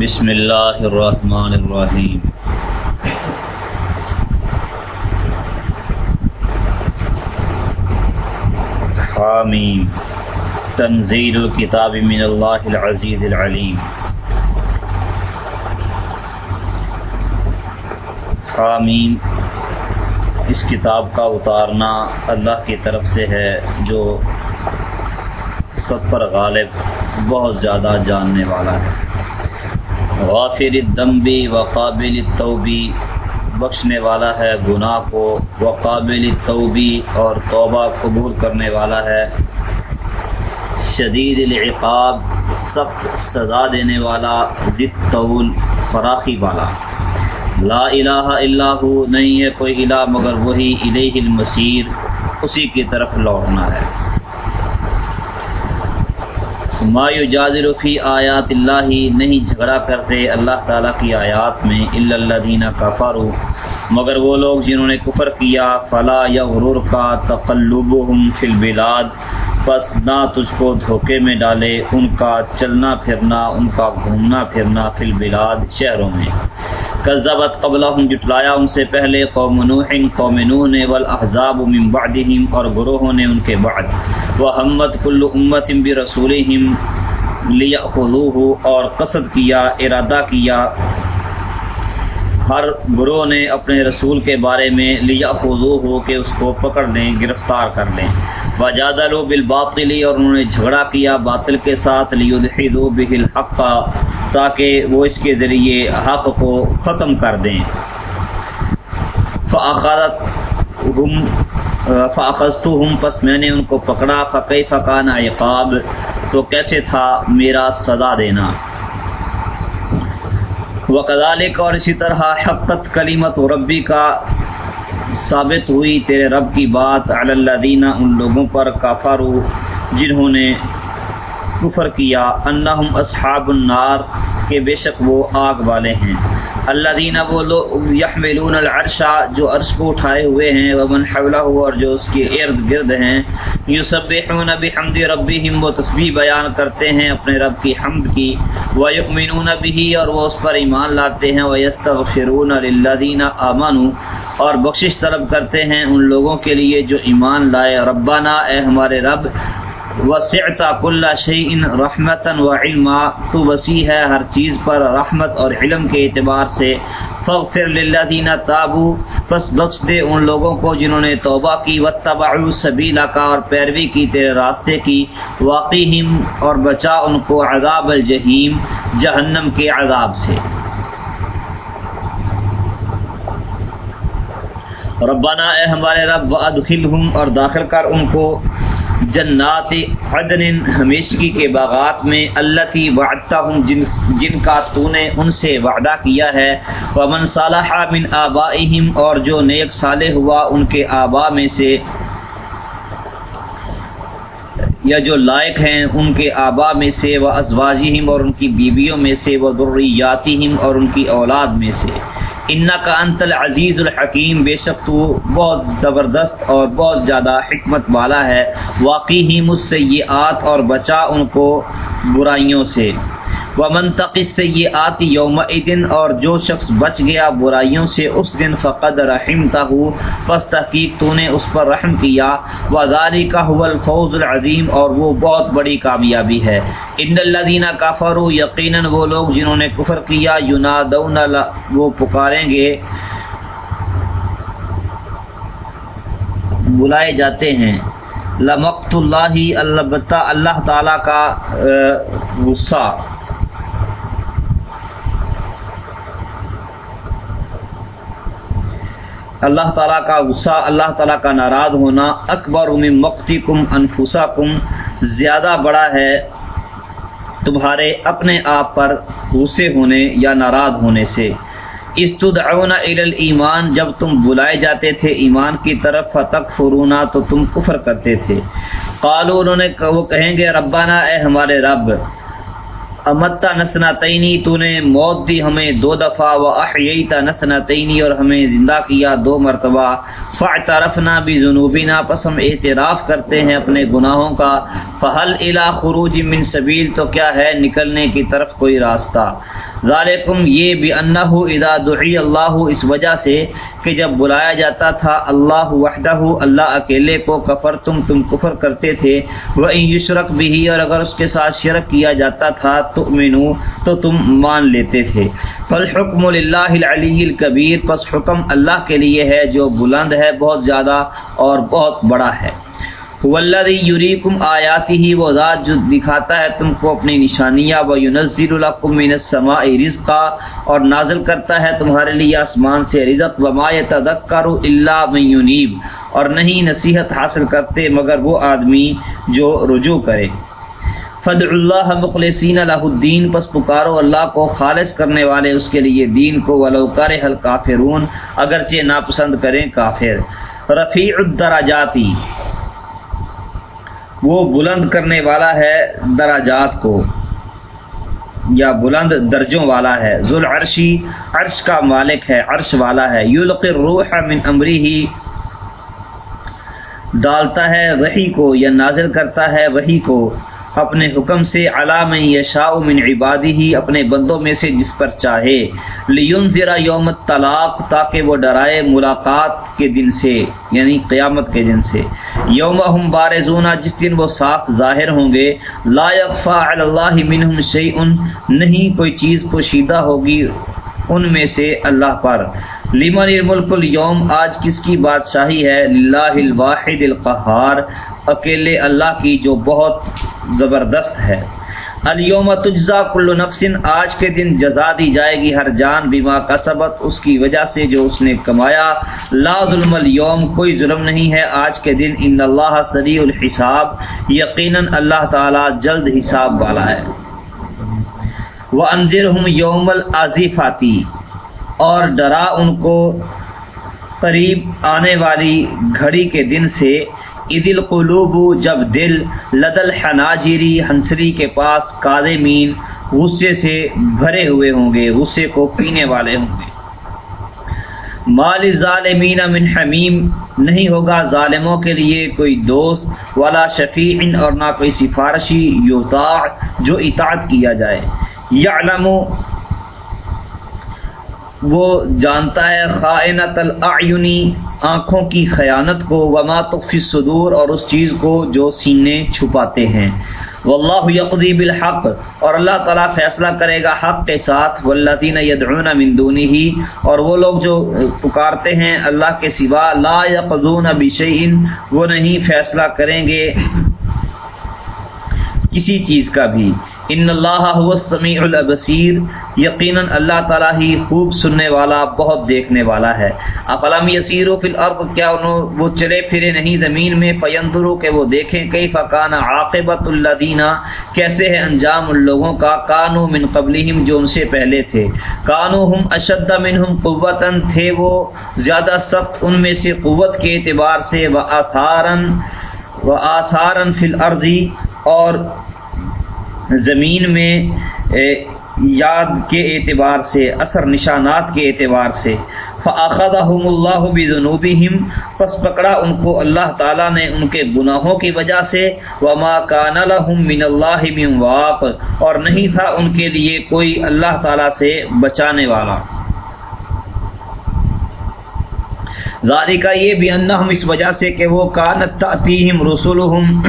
بسم اللہ الرحمن الرحیم۔ حامیم۔ تنزیل الكتاب من اللہ العزیز العلیم۔ حامیم۔ اس کتاب کا اتارنا اللہ کی طرف سے ہے، جو سب پر غالب، بہت زیادہ جاننے والا ہے۔ غافر الدمبی و قابل توبی بخشنے والا ہے گناہ کو و قابل توبی اور توبہ قبول کرنے والا ہے۔ شدید العقاب، سخت سزا دینے والا ضد طول فراخی والا۔ لا الہ الا ہو، نہیں ہے کوئی الہ مگر وہی الیہ المسیر اسی کی طرف لوٹنا ہے۔ ما یجادل فی آیات اللہ نہیں جھگڑا کرتے اللہ تعالیٰ کی آیات میں الا الذین کفروا۔ مگر وہ لوگ جنہوں نے کفر کیا، فلا یغرر کا تقلبہم فی البلاد۔ بس نہ تجھ کو دھوکے میں ڈالے، ان کا چلنا پھرنا، ان کا گھومنا پھرنا فی البلاد شہروں میں۔ کذبت قبلہم جٹلایا ان سے پہلے قوم نوح قوم نوح نے والاحزاب من بعدہم اور گروہوں نے ان کے بعد۔ وحمد کل امت برسولہم لیأخذوہ اور قصد کیا، ارادہ کیا۔ ہر گروہ نے اپنے رسول کے بارے میں لیا خضو ہو کہ اس کو پکڑ لیں، گرفتار کر لیں۔ وجادہ لو بالباطلی اور انہوں نے جھگڑا کیا باطل کے ساتھ لیدحدو بہ الحق تاکہ وہ اس کے ذریعے حق کو ختم کر دیں۔ فاخذت ہم فاخذتو ہم پس میں نے ان کو پکڑا۔ فقی فقان عقاب؟ تو کیسے تھا میرا صدا دینا؟ وکذالک اور اسی طرح حقت کلیمت و ربی کا ثابت ہوئی، تیرے رب کی بات اللہ دینہ ان لوگوں پر کافارو جنہوں نے کفر کیا، انہم اصحاب النار کہ بے شک وہ آگ والے ہیں۔ اللہ دینا وہ لوگ یحملون العرشا جو عرش کو اٹھائے ہوئے ہیں، ومن حولہ اور جو اس کے ارد گرد ہیں، یسبحون بحمد ربہم، وہ تسبیح بیان کرتے ہیں اپنے رب کی حمد کی۔ ویؤمنون به اور وہ اس پر ایمان لاتے ہیں۔ ویستغفرون للذین آمنوا، اور بخشش طلب کرتے ہیں ان لوگوں کے لیے جو ایمان لائے۔ ربنا، اے ہمارے رب وسعت کل شعین رحمتا و علما تو وسیع ہے ہر چیز پر رحمت اور علم کے اعتبار سے۔ فغفر للذین تابو پس بخش دے ان لوگوں کو جنہوں نے توبہ کی۔ و واتبعوا سبیلا کا اور پیروی کی تیرے راستے کی۔ واقعہم اور بچا ان کو عذاب الجحیم، جہنم کے عذاب سے۔ ربنا، اے ہمارے رب، ادخلہم اور داخل کر ان کو۔ جنات عدن ہمیشگی کے باغات میں اللہ کی وعدتا ہوں جن, جن کا تو نے ان سے وعدہ کیا ہے۔ ومن صالح من آبائہم اور جو نیک صالح ہوا ان کے آبا میں سے یا جو لائق ہیں ان کے آبا میں سے وہ ازواجہم اور ان کی بیویوں میں سے وہ ذریاتہم اور ان کی اولاد میں سے۔ انا کا انت العزیز الحکیم، بے شک تو بہت زبردست اور بہت زیادہ حکمت والا ہے۔ واقعی ہی مجھ سے یہ آت اور بچا ان کو برائیوں سے۔ وہ منتقل سے یہ آتی یوم دن اور جو شخص بچ گیا برائیوں سے، اس دن فقد رحم ہو پس تحقیق تو نے اس پر رحم کیا۔ وزاری کا حول فوز العظیم اور وہ بہت بڑی کامیابی ہے۔ ان اللہ دینا کافر یقیناً وہ لوگ جنہوں نے کفر کیا یونادون وہ پکاریں گے۔ بلائے جاتے ہیں۔ لمقت اللہ البتہ اللہ تعالیٰ کا غصہ۔ اللہ تعالیٰ کا غصہ، اللہ تعالیٰ کا ناراض ہونا، اکبر من مقتی کم انفوسا کم زیادہ بڑا ہے تمہارے اپنے آپ پر غصے ہونے یا ناراض ہونے سے۔ استدعون الى ایمان جب تم بلائے جاتے تھے ایمان کی طرف فتق فرونا تو تم کفر کرتے تھے۔ قالو انہوں نے وہ کہیں گے ربانہ اے ہمارے رب امتا نسنا تینی تو نے موت دی ہمیں دو دفعہ، و احییتا نسنا تینی اور ہمیں زندہ کیا دو مرتبہ۔ فاعترفنا بھی جنوبینا پس ہم اعتراف کرتے ہیں اپنے گناہوں کا۔ فہل الا خروج من سبیل، تو کیا ہے؟ نکلنے کی طرف کوئی راستہ۔ ذالکم یہ بھی انہ اذا دعی اللہ اس وجہ سے کہ جب بلایا جاتا تھا اللہ وحدہ اللہ اکیلے کو کفر تم تم کفر کرتے تھے وہ یشرک بھی اور اگر اس کے ساتھ شرک کیا جاتا تھا تو تو تم مان لیتے تھے۔ فالحکم للہ العلی الکبیر، پس حکم اللہ کے لیے ہے جو بلند ہے، بہت زیادہ اور بہت بڑا ہے۔ ولدی یوریکم آیاتی ہی، وہ ذات جو دکھاتا ہے تم کو اپنی نشانیاں و یونزل القم من السماء رزقا اور نازل کرتا ہے تمہارے لیے آسمان سے رزق، وما يتذکر الا من ينيب اور نہیں نصیحت حاصل کرتے مگر وہ آدمی جو رجوع کرے۔ فد اللہ مخلصین الہ الدین، پس پکارو اللہ کو خالص کرنے والے اس کے لیے دین کو ولوکار حل کافرون اگرچہ ناپسند کریں کافر۔ رفیع الدراجاتی وہ بلند کرنے والا ہے دراجات کو، یا بلند درجوں والا ہے۔ ذوال عرشی عرش کا مالک ہے، عرش والا ہے۔ یلق الروح من امری ہی ڈالتا ہے وہی کو یا نازل کرتا ہے وہی کو۔ اپنے حکم سے علام یشاء من عبادی ہی اپنے بندوں میں سے جس پر چاہے۔ لیون ذرا یوم طلاق تاکہ وہ ڈرائے ملاقات کے دن سے یعنی قیامت کے دن سے۔ یوم ہم بارزونا جس دن وہ صاف ظاہر ہوں گے۔ لا یقفا اللہ منہم شیئن نہیں کوئی چیز پوشیدہ ہوگی ان میں سے اللہ پر۔ لمن الملک اليوم، آج کس کی بادشاہی ہے؟ للہ الواحد القہار، اکیلے اللہ کی جو بہت زبردست ہے۔ اليوم تجزا کل نفس آج کے دن جزا دی جائے گی ہر جان بیما کا سبق اس کی وجہ سے جو اس نے کمایا۔ لا ظلم اليوم، کوئی ظلم نہیں ہے۔ آج کے دن ان اللہ سریع الحساب، یقیناً اللہ تعالی جلد حساب والا ہے۔ وہ اندر ہوں یوم العظیفاتی اور ڈرا ان کو قریب آنے والی گھڑی کے دن سے۔ عید القلوب، جب دل لدل حناجری ہنسری کے پاس قادمین غصے سے بھرے ہوئے ہوں گے، غصے کو پینے والے ہوں گے۔ مال ظالمین من حمیم نہیں ہوگا ظالموں کے لیے کوئی دوست والا شفیع اور نہ کوئی سفارشی یوتا جو اطاعت کیا جائے۔ یعلم وہ جانتا ہے خائنت الاعینی آنکھوں کی خیانت کو، وما تخفی صدور اور اس چیز کو جو سینے چھپاتے ہیں۔ واللہ یقضی بالحق، اور اللہ تعالیٰ فیصلہ کرے گا حق کے ساتھ۔ والذین یدعون من دونه اور وہ لوگ جو پکارتے ہیں اللہ کے سوا، لا یقضون بشیء وہ نہیں فیصلہ کریں گے کسی چیز کا بھی۔ ان اللہ هو السمیع البصیر یقیناً اللہ تعالیٰ ہی خوب سننے والا، بہت دیکھنے والا ہے۔ اقلام یسیر فی الارض؟ کیا انہوں وہ چلے پھرے نہیں زمین میں؟ فیندرو کہ وہ دیکھیں کئی فقان عاقبت اللہ دینا کیسے ہے انجام ان لوگوں کا؟ کانو من قبلہم، جو ان سے پہلے تھے۔ کانو ہم اشد منہم قوتاً، تھے وہ زیادہ سخت ان میں سے قوت کے اعتبار سے۔ و آثارن و آثارن فی الارضی اور زمین میں یاد کے اعتبار سے، اثر نشانات کے اعتبار سے۔ فعقدہم اللہ بذنوبہم پس پکڑا ان کو اللہ تعالیٰ نے ان کے گناہوں کی وجہ سے۔ وما کان لہم من اللہ من واق، اور نہیں تھا ان کے لیے کوئی اللہ تعالیٰ سے بچانے والا۔ ذالکہ یہ بھی انہم اس وجہ سے کہ وہ کانت تأتیہم رسولہم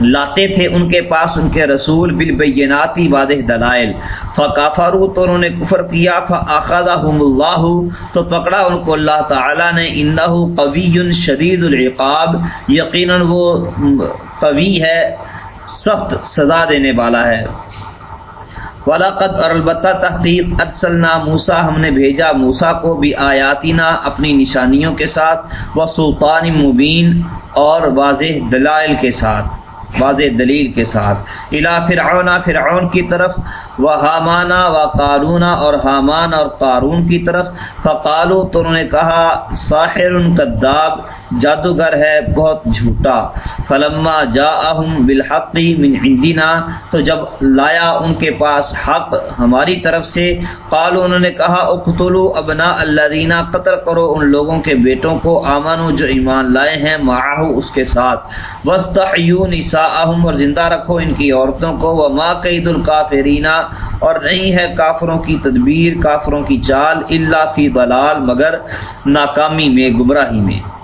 لاتے تھے ان کے پاس، ان کے رسول بالبیناتی واضح دلائل۔ فکافرو تو انہوں نے کفر کیا، فاخذہم اللہ، تو پکڑا ان کو اللہ تعالی نے۔ انہو قوی شدید العقاب، یقیناً وہ قوی ہے، سخت سزا دینے والا ہے۔ ولاقت اور البتہ تحقیق ارسلنا موسا ہم نے بھیجا موسا کو بھی آیاتینہ اپنی نشانیوں کے ساتھ و سلطان مبین اور واضح دلائل کے ساتھ۔ واضح دلیل کے ساتھ۔ الا فرعون فرعون کی طرف و حامانہ و قارون اور حامان اور قارون کی طرف فقالو تو انہوں نے کہا، ساحر کداب جادوگر ہے، بہت جھوٹا۔ فلما جا بالحقی من عندنا، تو جب لایا ان کے پاس حق ہماری طرف سے، قالو انہوں نے کہا، اقتلوا ابنا اللہ دینا قتل کرو ان لوگوں کے بیٹوں کو، آمنو جو ایمان لائے ہیں، معاہو اس کے ساتھ۔ وسط نساءہم اور زندہ رکھو ان کی عورتوں کو۔ وہ ماں قید الکافرینہ اور نہیں ہے کافروں کی تدبیر، کافروں کی چال اللہ فی بلال مگر ناکامی میں، گمراہی میں۔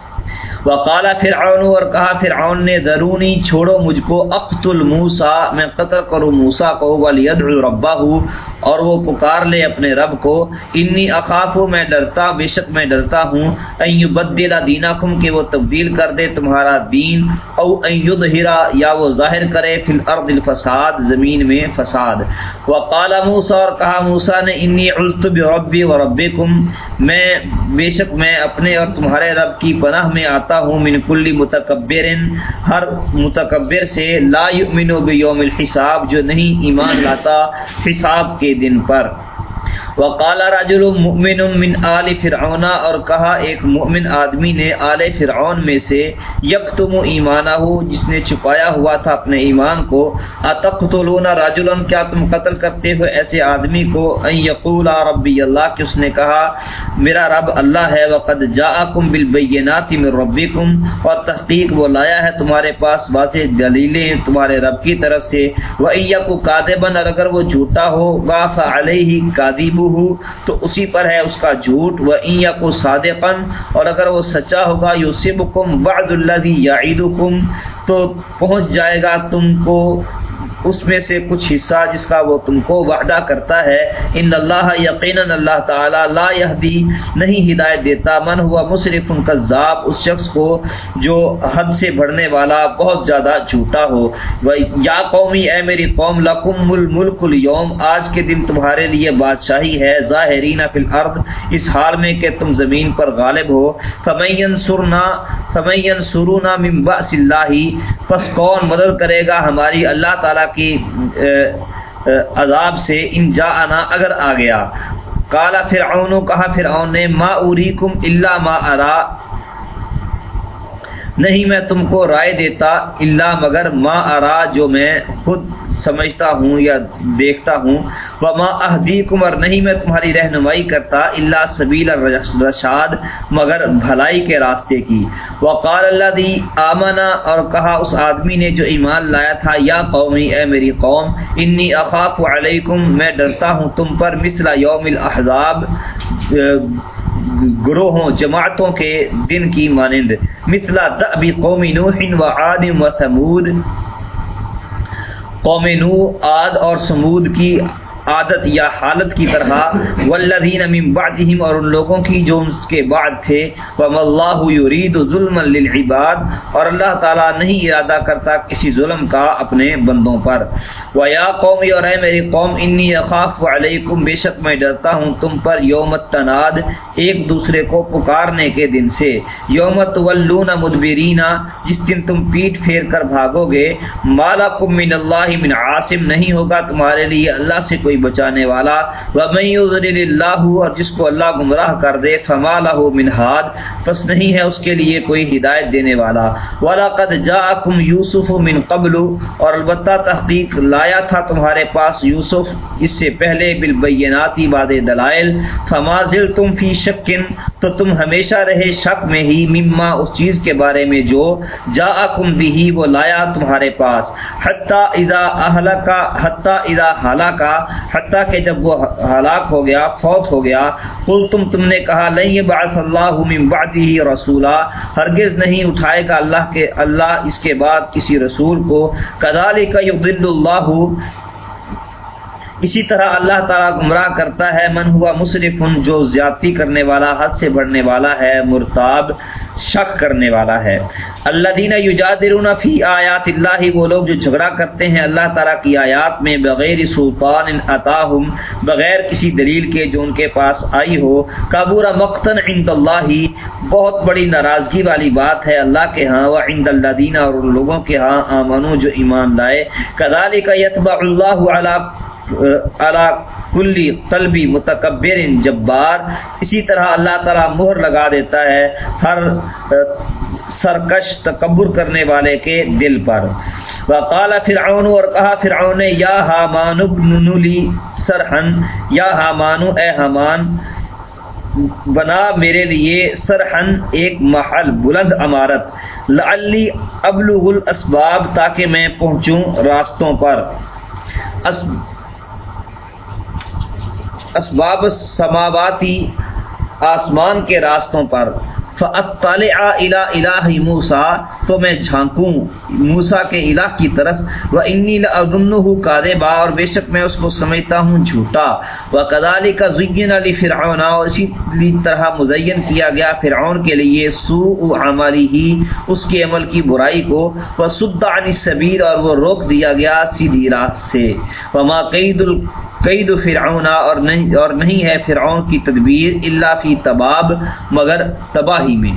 وقالا فرعون، اور کہا فرعون نے درونی چھوڑو مجھ کو اقت الموسا میں قطر کروں موسا کو ولید ربا ہوں اور وہ پکار لے اپنے رب کو، انی اقاف میں ڈرتا، بے شک میں ڈرتا ہوں این بدلا دینا کم کہ وہ تبدیل کر دے تمہارا دین، او این ہرا یا وہ ظاہر کرے، فی الارض الفساد، زمین میں فساد۔ وقال موسا اور کہا موسا نے، انی علت بربی و ربکم، میں، بے شک میں اپنے اور تمہارے رب کی پناہ میں آتا ہوں من کلی متکبر ہر متکبر سے لا یؤمنو بیوم الحساب، جو نہیں ایمان لاتا حساب کے دن پر۔ وقال رجل مؤمن من آل فرعون، اور کہا، ایک مؤمن آدمی نے آل فرعون میں سے یکتم ایمانہ، جس نے چھپایا ہوا تھا اپنے ایمان کو، اتقتلون رجلا، کیا تم قتل کرتے ہو؟ ایسے آدمی کو، ان یقول ربی اللہ، کہ اس نے کہا، میرا رب اللہ ہے، وقد جاءکم بالبینات من ربکم، اور تحقیق وہ لایا ہے تمہارے پاس، واضح دلیلیں تمہارے رب کی طرف سے وَإِيَّكُ كَاذِبًا اور اگر وہ جھوٹا ہو غاف علیہ کاذب تو اسی پر ہے اس کا جھوٹ وہ این کو صادقن اور اگر وہ سچا ہوگا یو سب کم وعد اللہ یا تو پہنچ جائے گا تم کو اس میں سے کچھ حصہ جس کا وہ تم کو وعدہ کرتا ہے، ان اللہ یقیناً اللہ تعالی لا یہدی نہیں ہدایت دیتا۔ من ہوا مصرف کذاب، اس شخص کو جو حد سے بڑھنے والا بہت زیادہ جھوٹا ہو۔ یا قومی، اے میری قوم، لکم الملک اليوم آج کے دن تمہارے لیے بادشاہی ہے۔ ظاہرین فی الارض، اس حال میں کہ تم زمین پر غالب ہو۔ فمین سرنا فمین سرونا من باس اللہ، پس کون مدد کرے گا ہماری اللہ تعالیٰ کی عذاب سے ان جا آنا اگر آ گیا۔ کالا فرعون، کہا فرعون نے، ما اوریکم الا ما ارا۔ نہیں میں تم کو رائے دیتا اللہ مگر ماں ارا جو میں خود سمجھتا ہوں یا دیکھتا ہوں وہ ماں احدی کمر نہیں میں تمہاری رہنمائی کرتا اللہ سبیل رشاد مگر بھلائی کے راستے کی۔ وقال اللہ دی آمنا اور کہا اس آدمی نے جو ایمان لایا تھا، یا قومی، اے میری قوم، انی اخاف علیکم، میں ڈرتا ہوں تم پر مثلا یوم الاحزاب گروہوں، جماعتوں کے دن کی مانند۔ مثلا دعبی قومی نوح و عاد و سمود قوم نو عاد اور سمود کی عادت یا حالت کی طرح والذین من بعدہم اور ان لوگوں کی جو ان کے بعد تھے وم اللہ یرید ظلم للعباد، اور اللہ تعالی نہیں ارادہ کرتا کسی ظلم کا اپنے بندوں پر۔ و یا قوم، اور اے میری قوم انی اخاف علیکم بے شک میں ڈرتا ہوں تم پر یوم التناد، ایک دوسرے کو پکارنے کے دن سے۔ یوم تولون مدبرینا جس دن تم پیٹ پھیر کر بھاگو گے۔ مالکم من اللہ من عاصم، نہیں ہوگا تمہارے لیے اللہ سے کوئی کوئی بچانے والا۔ اللہ اور جس کو اللہ گمراہ کر دے، فما له من ہاد پس نہیں ہے اس کے لیے کوئی ہدایت دینے والا۔ وَلَقَدْ جَاءَكُمْ يُوسُفُ مِن قَبْلُ۔ اور البتہ تحقیق لایا تھا تمہارے پاس یوسف، اس سے پہلے بالبیناتی باد دلائل۔ فما زلتم فی شکن تو تم ہمیشہ رہے شک میں ہی، مما اس چیز کے بارے میں جو جاءکم بھی وہ لایا تمہارے پاس۔ حتی اذا اہلکا حتی اذا حالاکا حتیٰ کہ جب وہ ہلاک ہو گیا، فوت ہو گیا کل تم تم نے کہا لئی باس اللہ من بعدی رسولہ ہرگز نہیں اٹھائے گا اللہ کے، اللہ اس کے بعد کسی رسول کو۔ کدالی کا یبد اللہ اسی طرح اللہ تعالیٰ گمراہ کرتا ہے، من ہوا مصرف جو زیادتی کرنے والا، حد سے بڑھنے والا ہے، مرتاب، شک کرنے والا ہے۔ اللہ دینا فی آیات اللہ، وہ لوگ جو جھگڑا کرتے ہیں اللہ تعالیٰ کی آیات میں، بغیر سلطان عطاہم بغیر کسی دلیل کے جو ان کے پاس آئی ہو۔ کابورہ مختن عند اللہ، بہت بڑی ناراضگی والی بات ہے اللہ کے ہاں و عند اللہ دینا اور ان لوگوں کے ہاں آمنو، جو ایمان لائے۔ کدالی کا یتبع اللہ علیہ کلی قلبی متکبر جبار۔ اسی طرح اللہ تعالیٰ مہر لگا دیتا ہے ہر سرکش تکبر کرنے والے کے دل پر۔ وقال فرعون، اور کہا فرعون، یا حامان ابن لی سرحن، یا حامانو اے حمان بنا میرے لیے سرحن ایک محل، بلند عمارت۔ لعلی ابلغ الاسباب، تاکہ میں پہنچوں راستوں پر۔ اسباب سماواتی آسمان کے راستوں پر الا الہ موسا تو میں جھانکوں موسا کے الہ کی طرف وہ انی کاد با اور بے شک میں اس کو سمجھتا ہوں جھوٹا۔ وہ کدالی کا زین علی فرعون اور اسی طرح مزین کیا گیا فرعون کے لیے سو عملی ہی اس کے عمل کی برائی کو۔ وہ سد صبیر اور وہ روک دیا گیا سیدھی راہ سے۔ وما قید ال قید فرعون اور نہیں اور نہیں ہے فرعون کی تدبیر اللہ فی تباب، مگر تباہی۔ گواہی میں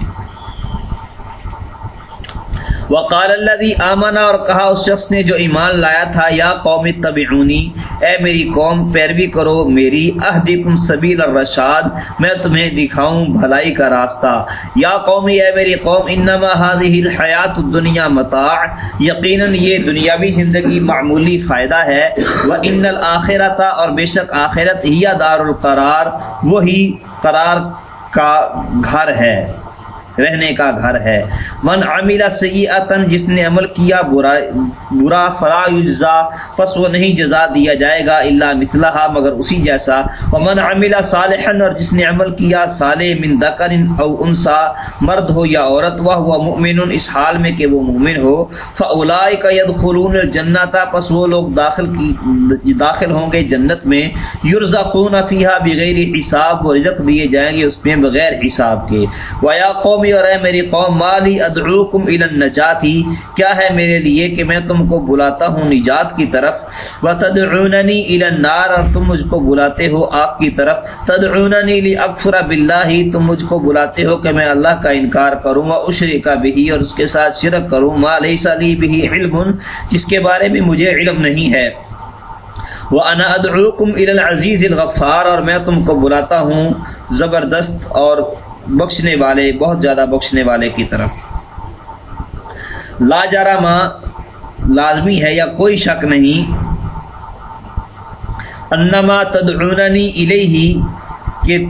وقال الذي آمنا اور کہا اس شخص نے جو ایمان لایا تھا، یا قوم تبعونی اے میری قوم، پیروی کرو، میری اہدکم سبیل الرشاد، میں تمہیں دکھاؤں بھلائی کا راستہ۔ یا قومی، اے میری قوم، انما هذه الحیات الدنیا متاع، یقینا یہ دنیاوی زندگی معمولی فائدہ ہے۔ وان الاخرۃ اور بے شک آخرت ہی دار القرار وہی قرار کا گھر ہے۔ رہنے کا گھر ہے۔ من عاملہ سیئتن جس نے عمل کیا برا برا فلا یجزا، پس وہ نہیں جزا دیا جائے گا الا مثلها مگر اسی جیسا۔ ومن عمل صالحا، اور جس نے عمل کیا صالح من ذکر او انثى مرد ہو یا عورت وہ ہوا مؤمن، اس حال میں کہ وہ مومن ہو۔ فاولئک يدخلون الجنہ پس وہ لوگ داخل کی، داخل ہوں گے جنت میں۔ یرزقون فیها بغیر حساب و رزق دیے جائیں گے اس میں بغیر حساب کے۔ ویا قوم قومی اور اے میری قوم، مالی ادعوکم الى النجاتی کیا ہے میرے لیے کہ میں تم کو بلاتا ہوں نجات کی طرف؟ وتدعوننی الى النار اور تم مجھ کو بلاتے ہو آگ کی طرف۔ تدعوننی لاغفر بالله، تم مجھ کو بلاتے ہو کہ میں اللہ کا انکار کروں۔ گا اشرک به، اور اس کے ساتھ شرک کروں۔ ما ليس لي به علم، جس کے بارے میں مجھے علم نہیں ہے۔ وہ انا ادعوکم الى العزیز الغفار، اور میں تم کو بلاتا ہوں زبردست اور بخشنے والے، بہت زیادہ بخشنے والے کی طرف۔ لا جارا ماں لازمی ہے یا کوئی شک نہیں۔ انما تدعوننی الیہ، کہ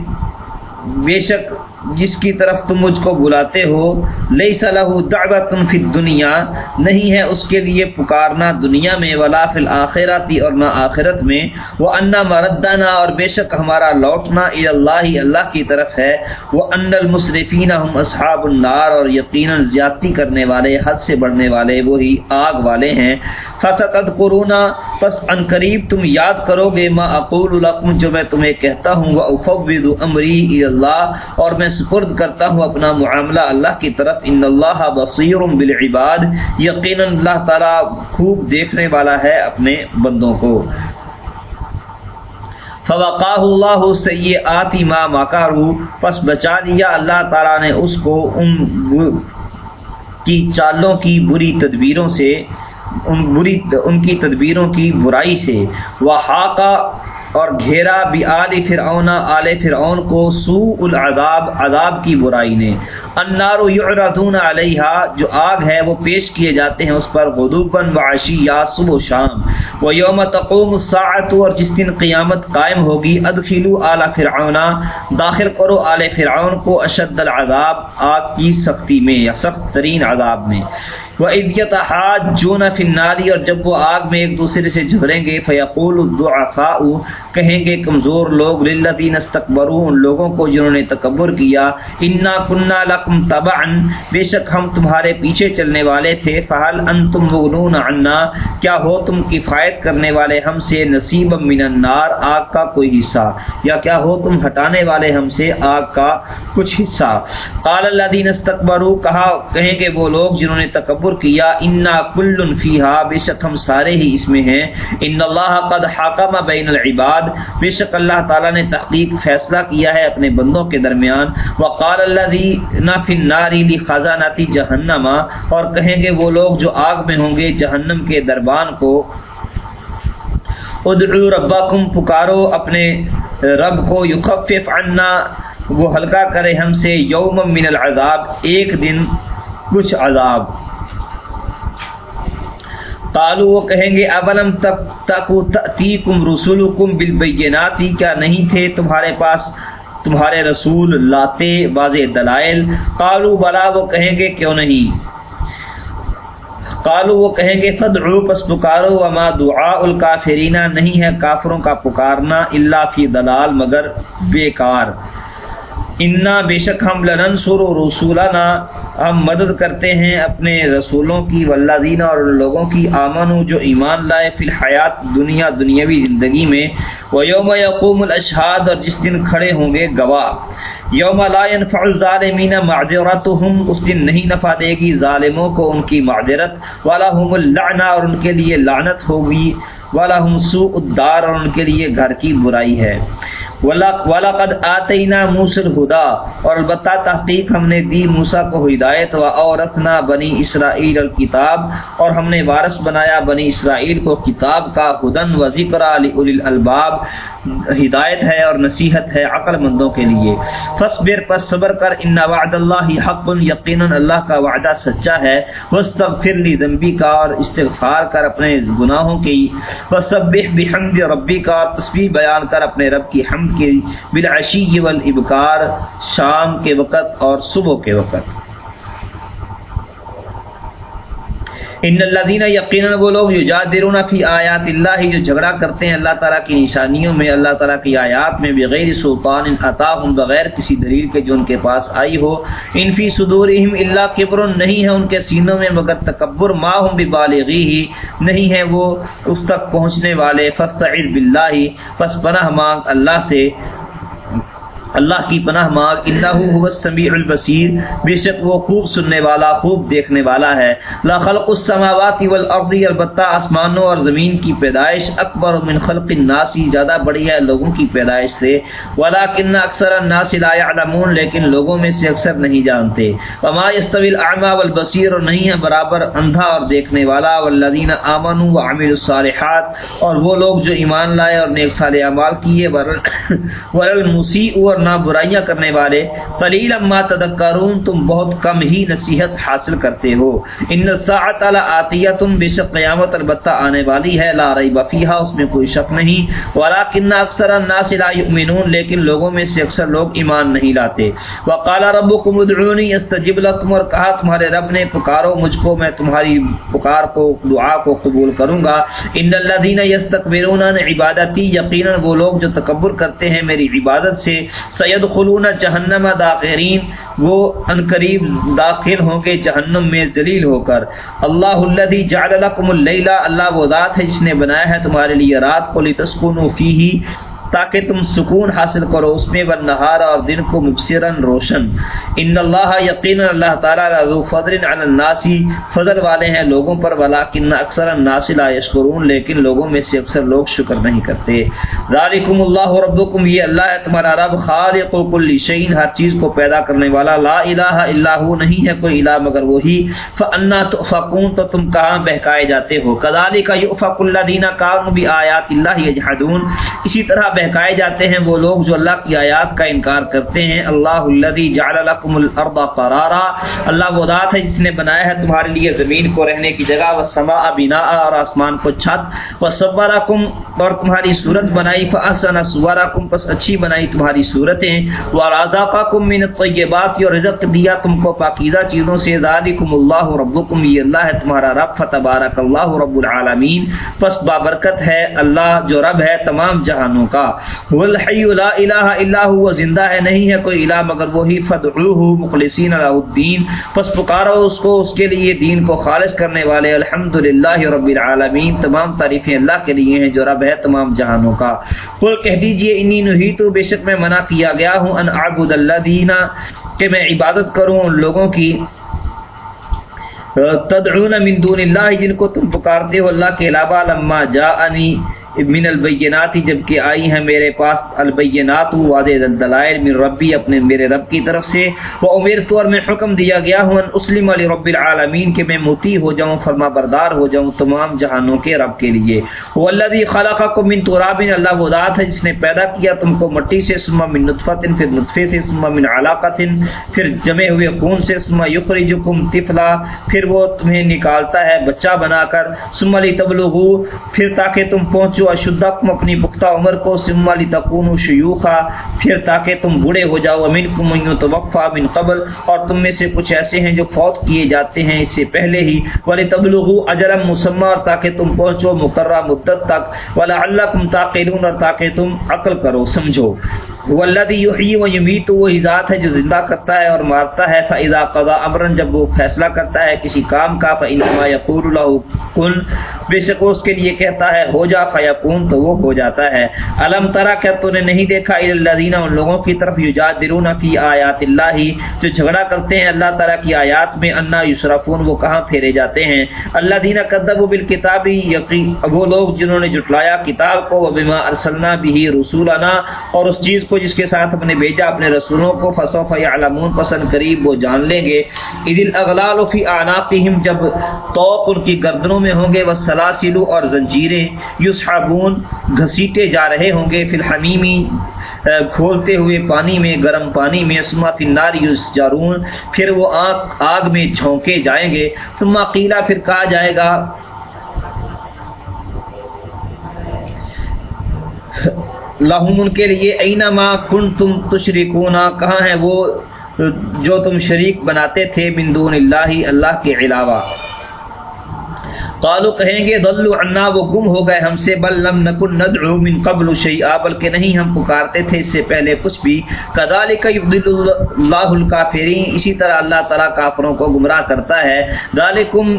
بے شک جس کی طرف تم مجھ کو بلاتے ہو لئی صلاح دعوت فی دنیا نہیں ہے اس کے لیے پکارنا دنیا میں، ولا فی الآخراتی اور نہ آخرت میں۔ وہ انا مردانہ اور بے شک ہمارا لوٹنا اللہ اللہ کی طرف ہے۔ وہ ان المصرفین ہم اصحاب النار، اور یقیناً زیادتی کرنے والے، حد سے بڑھنے والے، وہی آگ والے ہیں۔ فسقت کرونا پس ان قریب تم یاد کرو گے، ما اقول لکم، جو میں تمہیں کہتا ہوں۔ وہ امری اللہ، اور میں سپرد کرتا ہوں اپنا معاملہ اللہ کی طرف۔ ان اللہ بصیر بالعباد۔ یقینا اللہ تعالی خوب دیکھنے والا ہے اپنے بندوں کو۔ فوقاہ اللہ سیئاتی ما مکارو پس بچا دیا اللہ تعالی نے اس کو ان کی چالوں کی بری تدبیروں سے، ان بری، ان کی تدبیروں کی برائی سے۔ وہ ہاکا اور گھیرا بھی آل فرعون آل فرعون کو سو العذاب، عذاب کی برائی نے۔ انارو یعرضون علیہ جو آگ ہے وہ پیش کیے جاتے ہیں اس پر غدوبن و عشیا صبح و شام۔ وہ یوم تقوم الساعت، اور جس دن قیامت قائم ہوگی ادخلو آل فرعون، داخل کرو آل فرعون کو اشد العذاب، آگ کی سختی میں یا سخت ترین عذاب میں۔ وہ عزت حاج جو نہ فناری اور جب وہ آگ میں ایک دوسرے سے جھگڑیں گے فیقول الضعفاء کہیں گے کمزور لوگ للذین استکبروا، ان لوگوں کو جنہوں نے تکبر کیا، انا کننا لکم تبعا بے شک ہم تمہارے پیچھے چلنے والے تھے فہل انتم مغنون عنا؟ کیا ہو تم کفایت کرنے والے ہم سے؟ نصیب من النار، آگ کا کوئی حصہ۔ یا کیا ہو تم ہٹانے والے ہم سے؟ آگ کا کچھ حصہ۔ قال الذین استکبروا کہا، کہیں گے وہ لوگ جنہوں نے تکبر کیا، انا کل فیہا بے شک ہم سارے ہی اس میں ہیں۔ ان اللہ قد حاکم بین العباد بعد بے شک اللہ تعالی نے تحقیق فیصلہ کیا ہے اپنے بندوں کے درمیان۔ وقال اللہ دی الذین فی النار لخزانۃ جہنم اور کہیں گے وہ لوگ جو آگ میں ہوں گے جہنم کے دربان کو۔ ادعو ربکم، پکارو اپنے رب کو۔ یخفف عنا، وہ ہلکا کرے ہم سے۔ یوم من العذاب، ایک دن کچھ عذاب۔ قالو وہ کہیں گے اولم تک تک تیکم رسولکم بالبیناتی؟ کیا نہیں تھے تمہارے پاس؟ تمہارے رسول لاتے واضح دلائل۔ قالو بلا، وہ کہیں گے، کیوں نہیں؟ کالو وہ کہیں گے فدعو پس پکارو، وما دعاء الکافرین نہیں ہے کافروں کا پکارنا اللہ فی دلال مگر بیکار انا بے شک ہم لنن سر و رسولانہ ہم مدد کرتے ہیں اپنے رسولوں کی والذین اور لوگوں کی۔ آمن جو ایمان لائے فی الحیات دنیا، دنیاوی زندگی میں۔ وہ یوم یقوم الاشہاد اور جس دن کھڑے ہوں گے گواہ۔ یوم لا ينفع الظالمین معذرتهم اس دن نہیں نفع دے گی ظالموں کو ان کی معذرت۔ والا هم اللعنہ اور ان کے لیے لعنت ہوگی۔ والا ہم سوء الدار اور ان کے لیے گھر کی برائی ہے۔ ولاقد آتینا موسر ہدا اور البتہ تحقیق ہم نے دی موسا کو ہدایت، و عورتنا بنی اسرائیل الکتاب۔ اور ہم نے وارث بنایا بنی اسرائیل کو کتاب کا ہدن و ذکر علی الباب ہدایت ہے اور نصیحت ہے عقل مندوں کے لیے۔ فصبر پس صبر کر، ان وعد اللہ حق، یقینا اللہ کا وعدہ سچا ہے۔ وستغفر لی ذنبی کا اور استغفار کر اپنے گناہوں کی۔ وسبح بحمد ربی کا اور تسبیح بیان کر اپنے رب کی حمد کی بالعشی والابکار شام کے وقت اور صبح کے وقت ان الذين یقینا وہ لوگ یجادلون فی آیات اللہ، جو جھگڑا کرتے ہیں اللہ تعالیٰ کی نشانیوں میں، اللہ تعالیٰ کی آیات میں بغیر سلطان عطاهم بغیر کسی دلیل کے جو ان کے پاس آئی ہو۔ ان فی صدورہم الا کبر، نہیں ہے ان کے سینوں میں، مگر تکبر، ما هم ببالغیہ، نہیں ہے وہ اس تک پہنچنے والے۔ فاستعذ باللہ، پس پناہ مانگ اللہ سے۔ اللہ کی پناہ مانگ اللہ هو السمیع البصیر، بے شک وہ خوب سننے والا، خوب دیکھنے والا ہے۔ لا خلق السماوات والارض، البتہ آسمانوں اور زمین کی پیدائش اکبر من خلق الناس، زیادہ بڑی ہے لوگوں کی پیدائش سے۔ ولکن اکثر الناس لا يعلمون لیکن لوگوں میں سے اکثر نہیں جانتے۔ وما يستوي الاعمى والبصير اور نہیں ہے برابر اندھا اور دیکھنے والا۔ والذین آمنوا وعملوا الصالحات، اور وہ لوگ جو ایمان لائے اور نیک صالح اعمال کیے۔ ورل مسیء اور نہ برائیاں کرنے والے قلیل اما تذکرون، تم بہت کم ہی نصیحت حاصل کرتے ہو۔ ان الساعۃ آتیہ تم بے شک قیامت البتہ آنے والی ہے، لا ریب فیہا، اس میں کوئی شک نہیں۔ ولکن اکثر الناس لا یؤمنون لیکن لوگوں میں سے اکثر لوگ ایمان نہیں لاتے۔ وقال ربکم ادعونی استجب لکم اور کہا، تمہارے رب نے، پکارو مجھ کو، میں تمہاری پکار کو، دعا کو قبول کروں گا۔ ان الذين يستكبرون عن عبادتی یقینا وہ لوگ جو تکبر کرتے ہیں میری عبادت سے سید خلون جہنم داخرین، وہ انقریب داخل ہوں گے، جہنم میں ذلیل ہو کر۔ اللہ الذي جعل اللہ اللہ وہ ذات ہے جس نے بنایا ہے تمہارے لیے رات کو لتسكنوا فيه تاکہ تم سکون حاصل کرو اس میں نہارا اور دن کو مبصرن روشن۔ ان اللہ یقین اللہ تعالیٰ ذو فضل علی الناس۔ فضل والے ہیں لوگوں پر، ولیکن اکثر الناس لا یشکرون، لیکن لوگوں میں سے اکثر لوگ شکر نہیں کرتے۔ ذالکم اللہ ربکم، یہ اللہ ہے تمہارا رب، خالق کل شیء، ہر چیز کو پیدا کرنے والا۔ لا الہ الا هو نہیں ہے کوئی الہ مگر وہی۔ فانا تؤفكون تو تم کہاں بہکائے جاتے ہو؟ کذالک یؤفک الذین كانوا بآیات اللہ یجحدون۔ اسی طرح بہکائے جاتے ہیں وہ لوگ جو اللہ کی آیات کا انکار کرتے ہیں۔ اللہ الذي جعل لكم الارض قرارا۔ اللہ وہ ذات ہے جس نے بنایا ہے تمہارے لیے زمین کو، رہنے کی جگہ۔ والسماء بناء، اور آسمان کو چھت۔ وصورکم اور تمہاری صورت بنائی۔ فاحسن صورکم پس اچھی بنائی تمہاری صورتیں۔ ورزقکم من الطیبات اور رزق دیا تم کو پاکیزہ چیزوں سے۔ ذالکم اللہ ربکم یہ اللہ ہے تمہارا رب۔ فتبارک اللہ رب العالمین پس بابرکت ہے اللہ جو رب ہے تمام جہانوں کا۔ والحی لا الہ الا هو، زندہ ہے، نہیں ہے کوئی الہ، مگر وہی فدعوه مخلصین له الدین۔ پس پکارو اس کو، اس کے لیے دین کو خالص کرنے والے۔ الحمدللہ رب العالمین، تمام تعریفیں اللہ کے لیے ہیں، جو رب ہے تمام جہانوں کا۔ قل کہہ دیجیے، انی نہیت بے شک میں منع کیا گیا ہوں، ان اعبد الذین، کہ میں عبادت کروں ان لوگوں کی۔ تدعون من دون اللہ، جن کو تم پکارتے ہو، اللہ کے علاوہ لما جاءنی۔ من البینات جبکہ آئی ہیں میرے پاس البینات واضح دلائل من ربی، اپنے میرے رب کی طرف سے۔ وہ امیر طور میں حکم دیا گیا ہوں اسلم علی رب العالمین، کہ میں متی ہو جاؤں، فرما بردار ہو جاؤں تمام جہانوں کے رب کے لیے۔ وہ اللہ خالہ کو من تراب، اللہ وہ ذات ہے جس نے پیدا کیا، تم کو مٹی سے سما من نطفت پھر نطفے سے سما من علاقت، پھر جمے ہوئے خون سے سما یخرجکم طفلا پھر وہ تمہیں نکالتا ہے بچہ بنا کر۔ سما لی تبلغو پھر تاکہ تم پہنچو۔ پہنچو اشدہ کم اپنی پختہ عمر کو سم علی تکون شیوخا، پھر تاکہ تم بوڑھے ہو جاؤ امین کم توقفا بن قبل، اور تم میں سے کچھ ایسے ہیں جو فوت کیے جاتے ہیں اس سے پہلے ہی ولی تبلغ اجرم مسمہ اور تاکہ تم پہنچو مقررہ مدت تک ولا اللہ کم تاقلون، اور تاکہ تم عقل کرو، سمجھو۔ وہ اللہ یحیی و یمیت وہ ذات ہے جو زندہ کرتا ہے اور مارتا ہے۔ فاذا قضا امرا جب وہ فیصلہ کرتا ہے کسی کام کا فانما یقول له کن بے شک اس کے لیے کہتا ہے، ہو جا فیا فیکون تو وہ ہو جاتا ہے۔ الم ترا کیا تو نے نہیں دیکھا الذین، ان لوگوں کی طرف یجادلون فی آیات اللہ، جو جھگڑا کرتے ہیں اللہ تعالی کی آیات میں، انا یسرفون وہ کہاں پھیرے جاتے ہیں۔ اللہ دینا کذبوا بالکتاب، یقین، وہ لوگ جنہوں نے جٹلایا کتاب کو، وبما ارسلنا به رسولنا، اور اس چیز کو جس کے ساتھ ہم نے بھیجا اپنے رسولوں کو، فسوف یعلمون، پسند قریب وہ جان لیں گے۔ اذ الاغلال فی اعناقهم جب توق ان کی گردنوں میں ہوں گے وہ سلاسلو اور زنجیریں یسحبون گھسیٹے جا رہے ہوں گے فی الحمیمی کھولتے ہوئے پانی میں، گرم پانی میں اسما فنار یوس جارون پھر وہ آگ آگ میں جھونکے جائیں گے۔ ثم قیلا پھر کہا جائے گا، لہم ان کے لیے، اینما کن تم تشریکونا کہاں ہے وہ جو تم شریک بناتے تھے من دون اللہ اللہ کے علاوہ۔ قالو کہیں گے دلو عنا، وہ گم ہو گئے ہم سے، بل لم نکن ندعو من قبل شیئا، بلکہ نہیں ہم پکارتے تھے اس سے پہلے کچھ بھی۔ کذالک یضل اللہ الکافرین، اسی طرح اللہ تعالی کافروں کو گمراہ کرتا ہے۔ ذالکم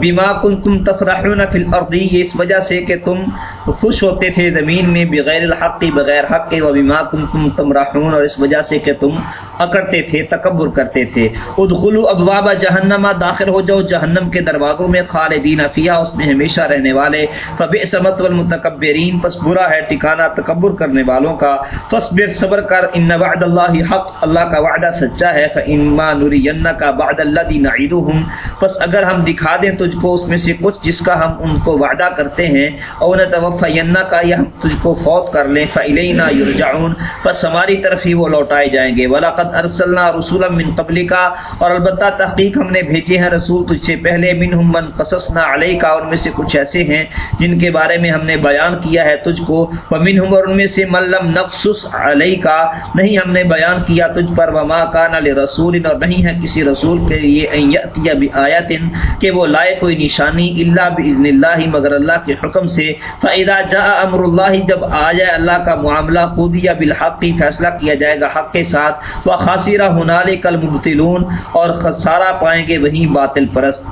بما کنتم تفرحون فی الارض، یہ اس وجہ سے کہ تم خوش ہوتے تھے زمین میں بغیر الحق کی بغیر حق کے و بما کنتم تمرحون، اور اس وجہ سے کہ تم اکڑتے تھے، تکبر کرتے تھے۔ ادخلوا ابواب جہنم، داخل ہو جاؤ جہنم کے دروازوں میں، خالدین فیہا، اس میں ہمیشہ رہنے والے۔ فبئس مثوى المتکبرین، پس برا ہے ٹھکانہ تکبر کرنے والوں کا۔ فاصبر، صبر کر، ان وعد اللہ حق، اللہ کا وعدہ سچا ہے۔ فانما نرینک بعد الذی نعدهم۔ پس اگر ہم دکھا دیں تو تجھ کو اس میں سے کچھ جس کا ہم ان کو وعدہ کرتے ہیں اور نتوفینہ کا یا ہم تجھ کو فوت کر لیں فإلینا یرجعون، پس ہماری طرف ہی وہ لوٹائے جائیں گے۔ وَلَقَدْ أَرْسَلْنَا رُسُولًا مِّن قَبْلِكَ اور البتہ تحقیق ہم نے بھیجے ہیں رسول تجھ سے پہلے منہم من قصصنا علیکا ان میں سے کچھ ایسے ہیں جن کے بارے میں ہم نے بیان کیا ہے تجھ کو۔ ومنہم اور ان میں سے من لم نقصص علیکا نہیں ہم نے بیان کیا تجھ پر، وما کان لرسول، اور نہیں ہے کسی رسول کے لیے ان یأتی بآیت کہ وہ لائے کوئی نشانی اللہ بزن اللہ مگر اللہ کے حکم سے فعدہ جا امر اللہ جب آ جائے اللہ کا معاملہ قضی بالحق، فیصلہ کیا جائے گا حق کے ساتھ وہ وخاسر کل مبتلون اور خسارہ پائیں گے وہیں باطل پرست۔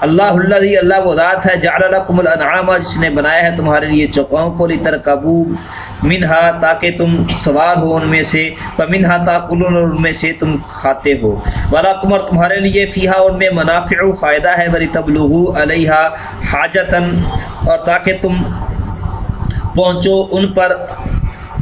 اللہ اللہ اللہ وہ ذات ہے، جعل لکم الانعام، جس نے بنایا ہے تمہارے لیے چوکاؤں کو لترکبو منہا، تاکہ تم سوار ہو ان میں سے۔ و منہا تاکلون ان میں سے تم کھاتے ہو۔ والا کمر تمہارے لیے فیہا ان میں منافع فائدہ ہے۔ بلی تبلغو علیہا حاجتن اور تاکہ تم پہنچو ان پر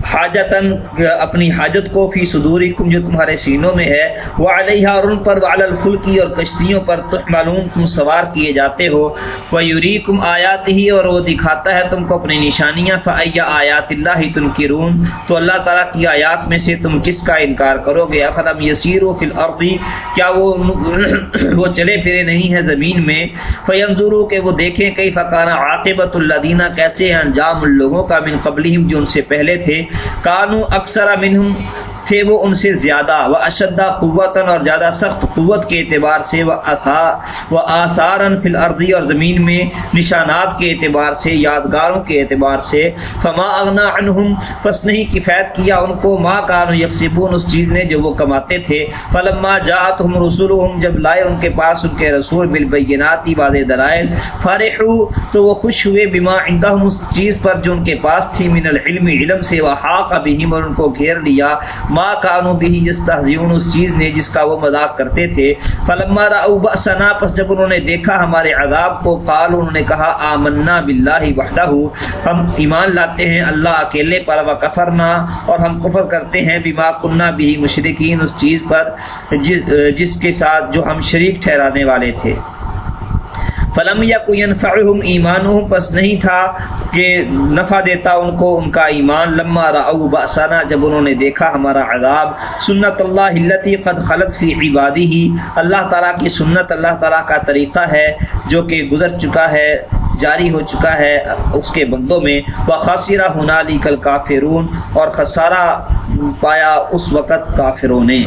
حاجتن اپنی حاجت کو فی صدوری کم جو تمہارے سینوں میں ہے وہ علیہ اور ان پر، وعلی الفلکی اور کشتیوں پر معلوم تم سوار کیے جاتے ہو وہ یوری کم آیات ہی اور وہ دکھاتا ہے تم کو اپنی نشانیاں فیا آیات اللہ ہی تم کی رون تو اللہ تعالیٰ کی آیات میں سے تم کس کا انکار کرو گے؟ افلم یسیر و فی الارضی کیا وہ وہ چلے پھرے نہیں ہیں زمین میں؟ فینظرو کہ وہ دیکھیں کئی فقانہ عاقبت اللہ دینا کیسے انجام ان لوگوں کا من قبلہم جو ان سے پہلے تھے۔ کانو اکثر منہم تھے وہ ان سے زیادہ، وہ اشدہ قوتاً اور زیادہ سخت قوت کے اعتبار سے، وہ وہ آثارن فی الارضی اور زمین میں نشانات کے اعتبار سے، یادگاروں کے اعتبار سے۔ فما اغنا عنہم پس نہیں کفایت کیا ان کو، ما کانو یکسبون اس چیز نے جو وہ کماتے تھے۔ فلما جاءتهم رسولهم جب لائے ان کے پاس ان کے رسول بالبینات واضح دلائل فرحو تو وہ خوش ہوئے، بما عندهم، اس چیز پر جو ان کے پاس تھی، من العلم، علم سے، وحاق بهم، اور ان کو گھیر لیا۔ ما کانو بھی یستہزئون اس چیز نے جس کا وہ مذاق کرتے تھے۔ فلما راوا باسنا پس جب انہوں نے دیکھا ہمارے عذاب کو قال انہوں نے کہا آمنا باللہ وحدہ۔ ہم ایمان لاتے ہیں اللہ اکیلے پر وکفرنا اور ہم کفر کرتے ہیں بما کننا بھی مشرکین اس چیز پر جس, جس کے ساتھ جو ہم شریک ٹھہرانے والے تھے۔ فلم یا کوئی انفعہم پس نہیں تھا کہ نفع دیتا ان کو، ان کا ایمان لما رأو بأسنا، جب انہوں نے دیکھا ہمارا عذاب۔ سنت اللہ اللتی قد خلط فی عبادی ہی اللہ تعالیٰ کی سنت اللہ تعالیٰ کا طریقہ ہے جو کہ گزر چکا ہے، جاری ہو چکا ہے اس کے بندوں میں۔ وہ خاصرہ ہنالی کل کافرون اور خسارہ پایا اس وقت کافروں نے۔